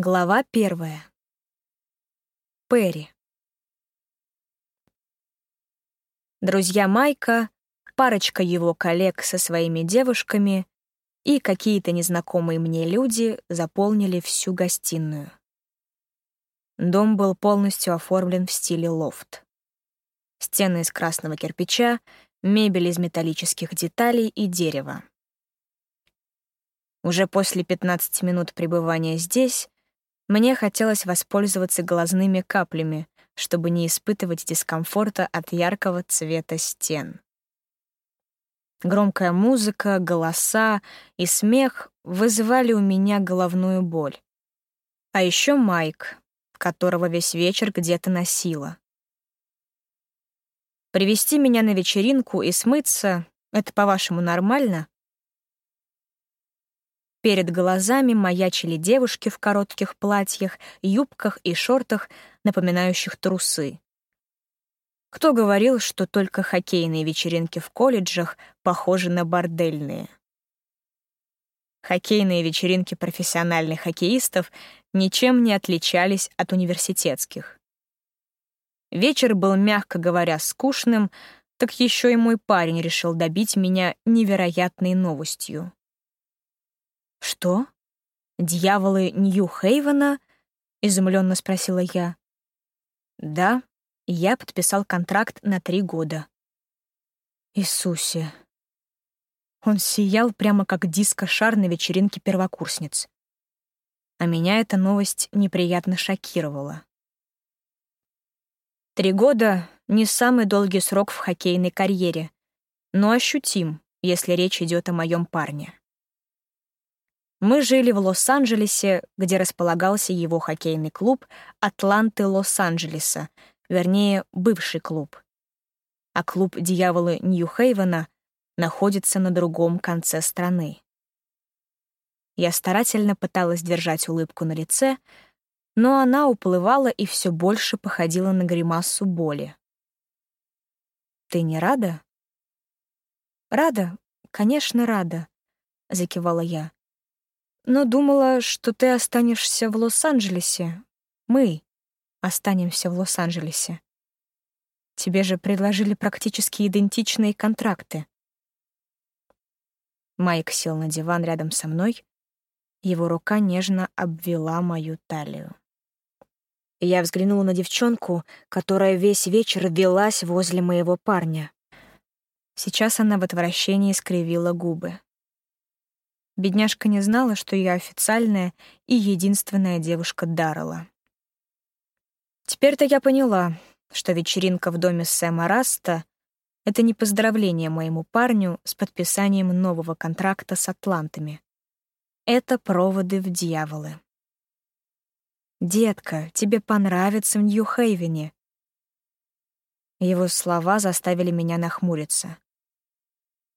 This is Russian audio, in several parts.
Глава первая. Перри. Друзья Майка, парочка его коллег со своими девушками и какие-то незнакомые мне люди заполнили всю гостиную. Дом был полностью оформлен в стиле лофт. Стены из красного кирпича, мебель из металлических деталей и дерева. Уже после 15 минут пребывания здесь мне хотелось воспользоваться глазными каплями, чтобы не испытывать дискомфорта от яркого цвета стен. Громкая музыка, голоса и смех вызывали у меня головную боль. А еще Майк, которого весь вечер где-то носила. Привести меня на вечеринку и смыться — это, по-вашему, нормально? Перед глазами маячили девушки в коротких платьях, юбках и шортах, напоминающих трусы. Кто говорил, что только хоккейные вечеринки в колледжах похожи на бордельные? Хоккейные вечеринки профессиональных хоккеистов ничем не отличались от университетских. Вечер был, мягко говоря, скучным, так еще и мой парень решил добить меня невероятной новостью. «Что? Дьяволы Нью-Хейвена?» — изумленно спросила я. «Да, я подписал контракт на три года». «Иисусе!» Он сиял прямо как диско-шар на вечеринке первокурсниц. А меня эта новость неприятно шокировала. Три года — не самый долгий срок в хоккейной карьере, но ощутим, если речь идет о моем парне. Мы жили в Лос-Анджелесе, где располагался его хоккейный клуб «Атланты Лос-Анджелеса», вернее, бывший клуб. А клуб «Дьяволы Нью-Хейвена» находится на другом конце страны. Я старательно пыталась держать улыбку на лице, но она уплывала и все больше походила на гримасу боли. «Ты не рада?» «Рада, конечно, рада», — закивала я но думала, что ты останешься в Лос-Анджелесе. Мы останемся в Лос-Анджелесе. Тебе же предложили практически идентичные контракты. Майк сел на диван рядом со мной. Его рука нежно обвела мою талию. Я взглянула на девчонку, которая весь вечер велась возле моего парня. Сейчас она в отвращении скривила губы. Бедняжка не знала, что я официальная и единственная девушка Даррелла. Теперь-то я поняла, что вечеринка в доме Сэма Раста — это не поздравление моему парню с подписанием нового контракта с атлантами. Это проводы в дьяволы. «Детка, тебе понравится в Нью-Хейвене». Его слова заставили меня нахмуриться.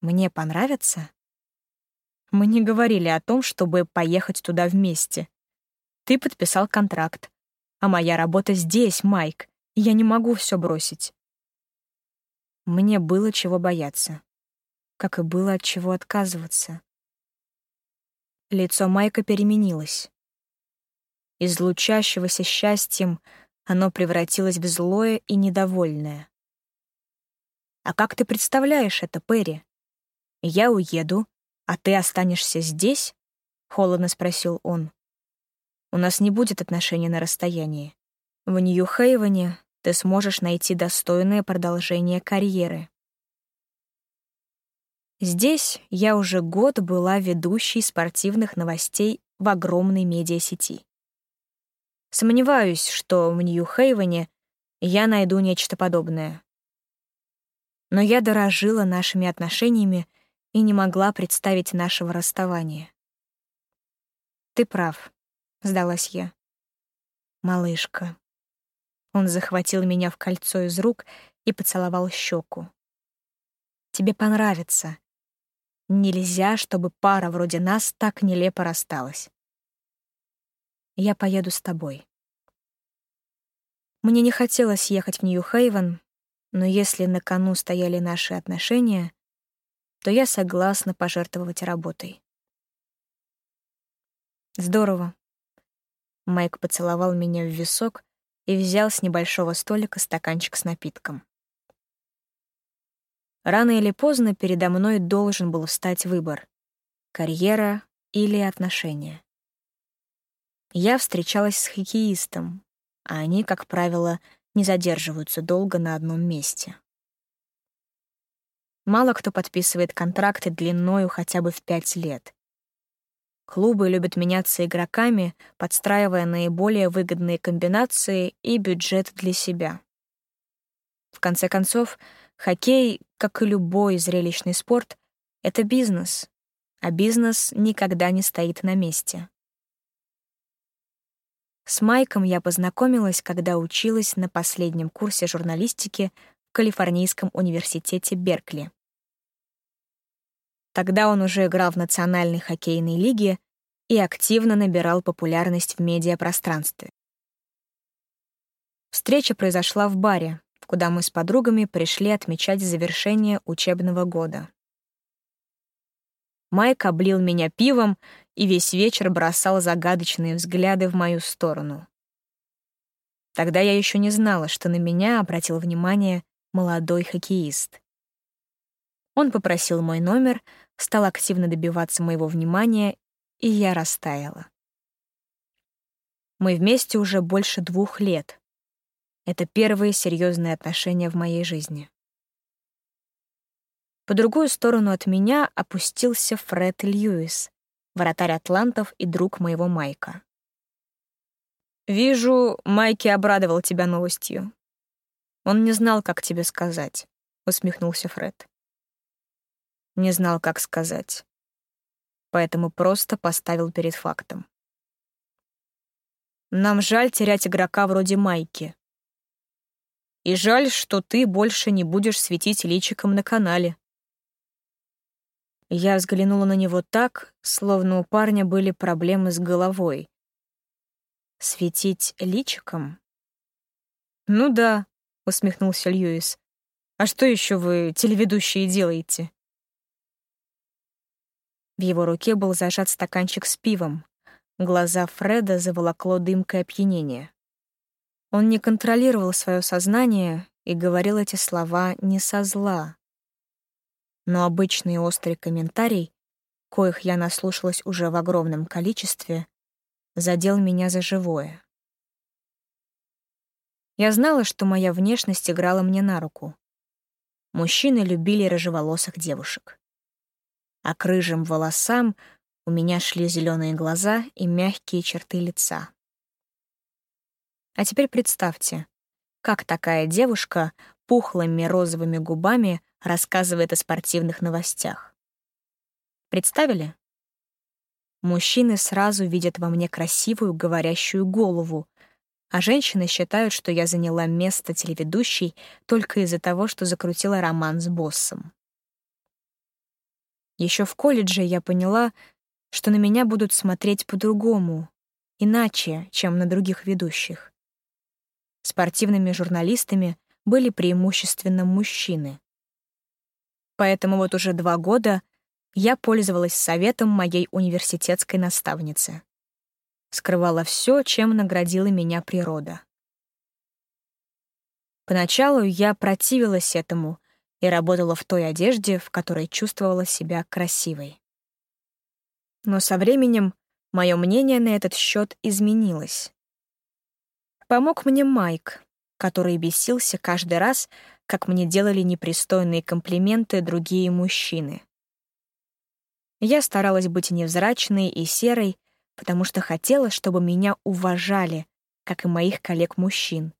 «Мне понравится?» Мы не говорили о том, чтобы поехать туда вместе. Ты подписал контракт. А моя работа здесь, Майк, я не могу все бросить. Мне было чего бояться. Как и было от чего отказываться. Лицо Майка переменилось. Из лучащегося счастьем оно превратилось в злое и недовольное. «А как ты представляешь это, Перри? Я уеду, «А ты останешься здесь?» — холодно спросил он. «У нас не будет отношений на расстоянии. В Нью-Хейвене ты сможешь найти достойное продолжение карьеры». Здесь я уже год была ведущей спортивных новостей в огромной медиасети. Сомневаюсь, что в Нью-Хейвене я найду нечто подобное. Но я дорожила нашими отношениями и не могла представить нашего расставания. «Ты прав», — сдалась я. «Малышка». Он захватил меня в кольцо из рук и поцеловал щеку. «Тебе понравится. Нельзя, чтобы пара вроде нас так нелепо рассталась. Я поеду с тобой». Мне не хотелось ехать в Нью-Хейвен, но если на кону стояли наши отношения, то я согласна пожертвовать работой. Здорово. Майк поцеловал меня в висок и взял с небольшого столика стаканчик с напитком. Рано или поздно передо мной должен был встать выбор — карьера или отношения. Я встречалась с хоккеистом, а они, как правило, не задерживаются долго на одном месте. Мало кто подписывает контракты длиною хотя бы в пять лет. Клубы любят меняться игроками, подстраивая наиболее выгодные комбинации и бюджет для себя. В конце концов, хоккей, как и любой зрелищный спорт, — это бизнес, а бизнес никогда не стоит на месте. С Майком я познакомилась, когда училась на последнем курсе журналистики в Калифорнийском университете Беркли. Тогда он уже играл в Национальной хоккейной лиге и активно набирал популярность в медиапространстве. Встреча произошла в баре, куда мы с подругами пришли отмечать завершение учебного года. Майк облил меня пивом и весь вечер бросал загадочные взгляды в мою сторону. Тогда я еще не знала, что на меня обратил внимание молодой хоккеист. Он попросил мой номер, стал активно добиваться моего внимания, и я растаяла. Мы вместе уже больше двух лет. Это первые серьезные отношения в моей жизни. По другую сторону от меня опустился Фред Льюис, вратарь Атлантов и друг моего Майка. «Вижу, Майки обрадовал тебя новостью. Он не знал, как тебе сказать», — усмехнулся Фред не знал, как сказать. Поэтому просто поставил перед фактом. Нам жаль терять игрока вроде Майки. И жаль, что ты больше не будешь светить личиком на канале. Я взглянула на него так, словно у парня были проблемы с головой. Светить личиком? Ну да, усмехнулся Льюис. А что еще вы, телеведущие, делаете? В его руке был зажат стаканчик с пивом. Глаза Фреда заволокло дымкой опьянения. Он не контролировал свое сознание и говорил эти слова не со зла. Но обычный острый комментарий, коих я наслушалась уже в огромном количестве, задел меня за живое. Я знала, что моя внешность играла мне на руку. Мужчины любили рыжеволосых девушек а к рыжим волосам у меня шли зеленые глаза и мягкие черты лица. А теперь представьте, как такая девушка пухлыми розовыми губами рассказывает о спортивных новостях. Представили? Мужчины сразу видят во мне красивую говорящую голову, а женщины считают, что я заняла место телеведущей только из-за того, что закрутила роман с боссом. Еще в колледже я поняла, что на меня будут смотреть по-другому, иначе, чем на других ведущих. Спортивными журналистами были преимущественно мужчины. Поэтому вот уже два года я пользовалась советом моей университетской наставницы. Скрывала все, чем наградила меня природа. Поначалу я противилась этому — и работала в той одежде, в которой чувствовала себя красивой. Но со временем мое мнение на этот счет изменилось. Помог мне Майк, который бесился каждый раз, как мне делали непристойные комплименты другие мужчины. Я старалась быть невзрачной и серой, потому что хотела, чтобы меня уважали, как и моих коллег-мужчин.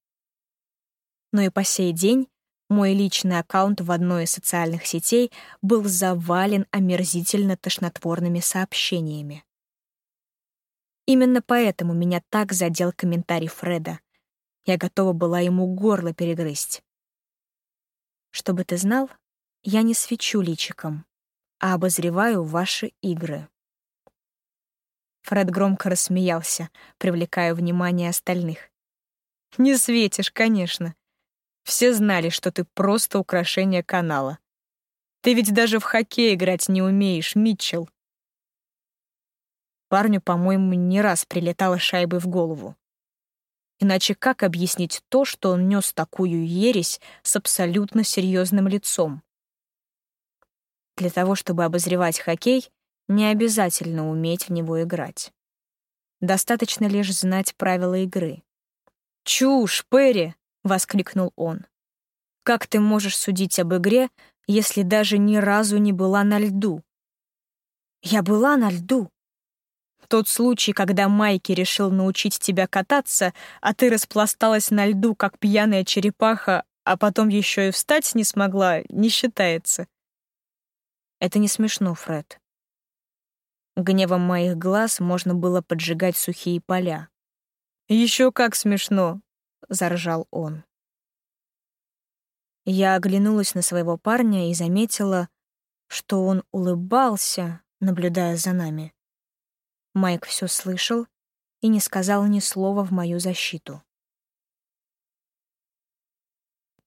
Но и по сей день мой личный аккаунт в одной из социальных сетей был завален омерзительно тошнотворными сообщениями. Именно поэтому меня так задел комментарий Фреда. Я готова была ему горло перегрызть. Чтобы ты знал, я не свечу личиком, а обозреваю ваши игры. Фред громко рассмеялся, привлекая внимание остальных. «Не светишь, конечно. Все знали, что ты просто украшение канала. Ты ведь даже в хоккей играть не умеешь, Митчелл. Парню, по-моему, не раз прилетала шайбы в голову. Иначе как объяснить то, что он нес такую ересь с абсолютно серьезным лицом? Для того, чтобы обозревать хоккей, не обязательно уметь в него играть. Достаточно лишь знать правила игры. «Чушь, Перри!» — воскликнул он. «Как ты можешь судить об игре, если даже ни разу не была на льду?» «Я была на льду», тот случай, когда Майки решил научить тебя кататься, а ты распласталась на льду, как пьяная черепаха, а потом еще и встать не смогла, не считается. Это не смешно, Фред. Гневом моих глаз можно было поджигать сухие поля. Еще как смешно, заржал он. Я оглянулась на своего парня и заметила, что он улыбался, наблюдая за нами. Майк все слышал и не сказал ни слова в мою защиту.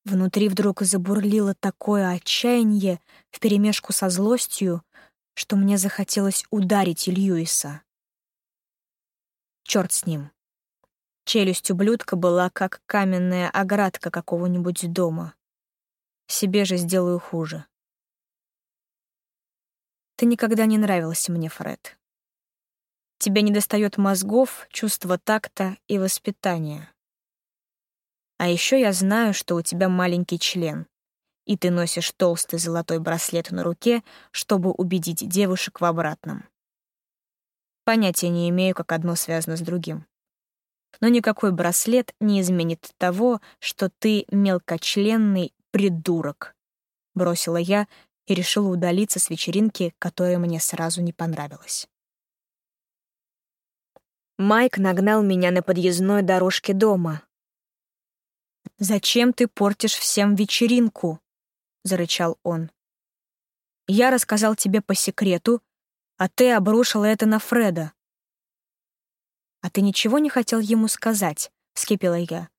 Внутри вдруг забурлило такое отчаяние вперемешку со злостью, что мне захотелось ударить Льюиса. Черт с ним. Челюсть ублюдка была как каменная оградка какого-нибудь дома. Себе же сделаю хуже. Ты никогда не нравился мне, Фред. Тебе недостает мозгов, чувства такта и воспитания. А еще я знаю, что у тебя маленький член, и ты носишь толстый золотой браслет на руке, чтобы убедить девушек в обратном. Понятия не имею, как одно связано с другим. Но никакой браслет не изменит того, что ты мелкочленный придурок. Бросила я и решила удалиться с вечеринки, которая мне сразу не понравилась. Майк нагнал меня на подъездной дорожке дома. «Зачем ты портишь всем вечеринку?» — зарычал он. «Я рассказал тебе по секрету, а ты обрушила это на Фреда». «А ты ничего не хотел ему сказать?» — вскипела я.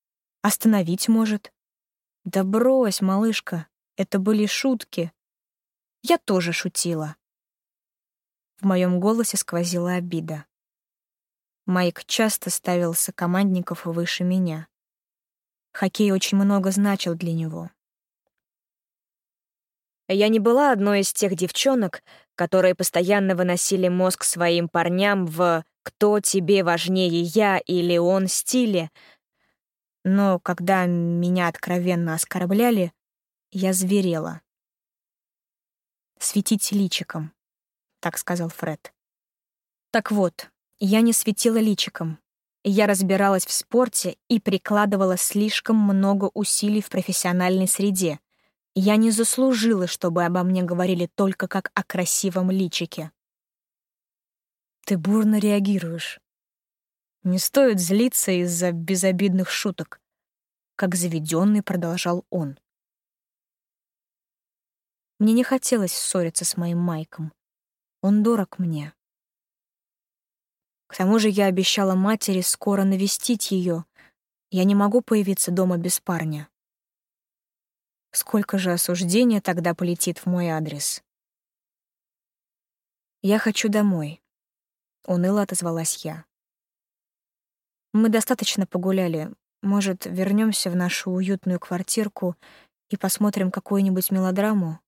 «Остановить, может?» «Да брось, малышка, это были шутки». Я тоже шутила. В моем голосе сквозила обида. Майк часто ставился командников выше меня. Хоккей очень много значил для него. Я не была одной из тех девчонок, которые постоянно выносили мозг своим парням в «кто тебе важнее, я или он» стиле. Но когда меня откровенно оскорбляли, я зверела. «Светить личиком», — так сказал Фред. Так вот, я не светила личиком. Я разбиралась в спорте и прикладывала слишком много усилий в профессиональной среде. Я не заслужила, чтобы обо мне говорили только как о красивом личике. Ты бурно реагируешь. Не стоит злиться из-за безобидных шуток. Как заведенный продолжал он. Мне не хотелось ссориться с моим Майком. Он дорог мне. К тому же я обещала матери скоро навестить ее. Я не могу появиться дома без парня. Сколько же осуждения тогда полетит в мой адрес? «Я хочу домой», — уныло отозвалась я. «Мы достаточно погуляли. Может, вернемся в нашу уютную квартирку и посмотрим какую-нибудь мелодраму?»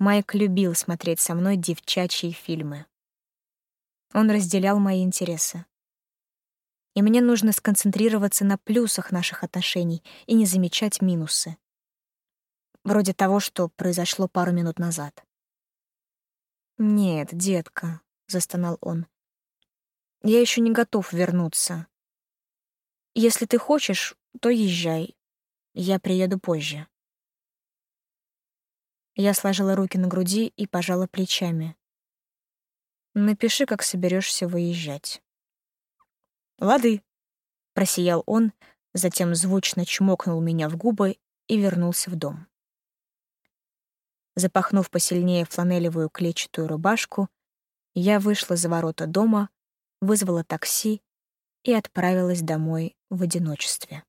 Майк любил смотреть со мной девчачьи фильмы. Он разделял мои интересы. И мне нужно сконцентрироваться на плюсах наших отношений и не замечать минусы. Вроде того, что произошло пару минут назад. «Нет, детка», — застонал он. «Я еще не готов вернуться. Если ты хочешь, то езжай. Я приеду позже». Я сложила руки на груди и пожала плечами. Напиши, как соберешься выезжать. Лады, просиял он, затем звучно чмокнул меня в губы и вернулся в дом. Запахнув посильнее фланелевую клетчатую рубашку, я вышла за ворота дома, вызвала такси и отправилась домой в одиночестве.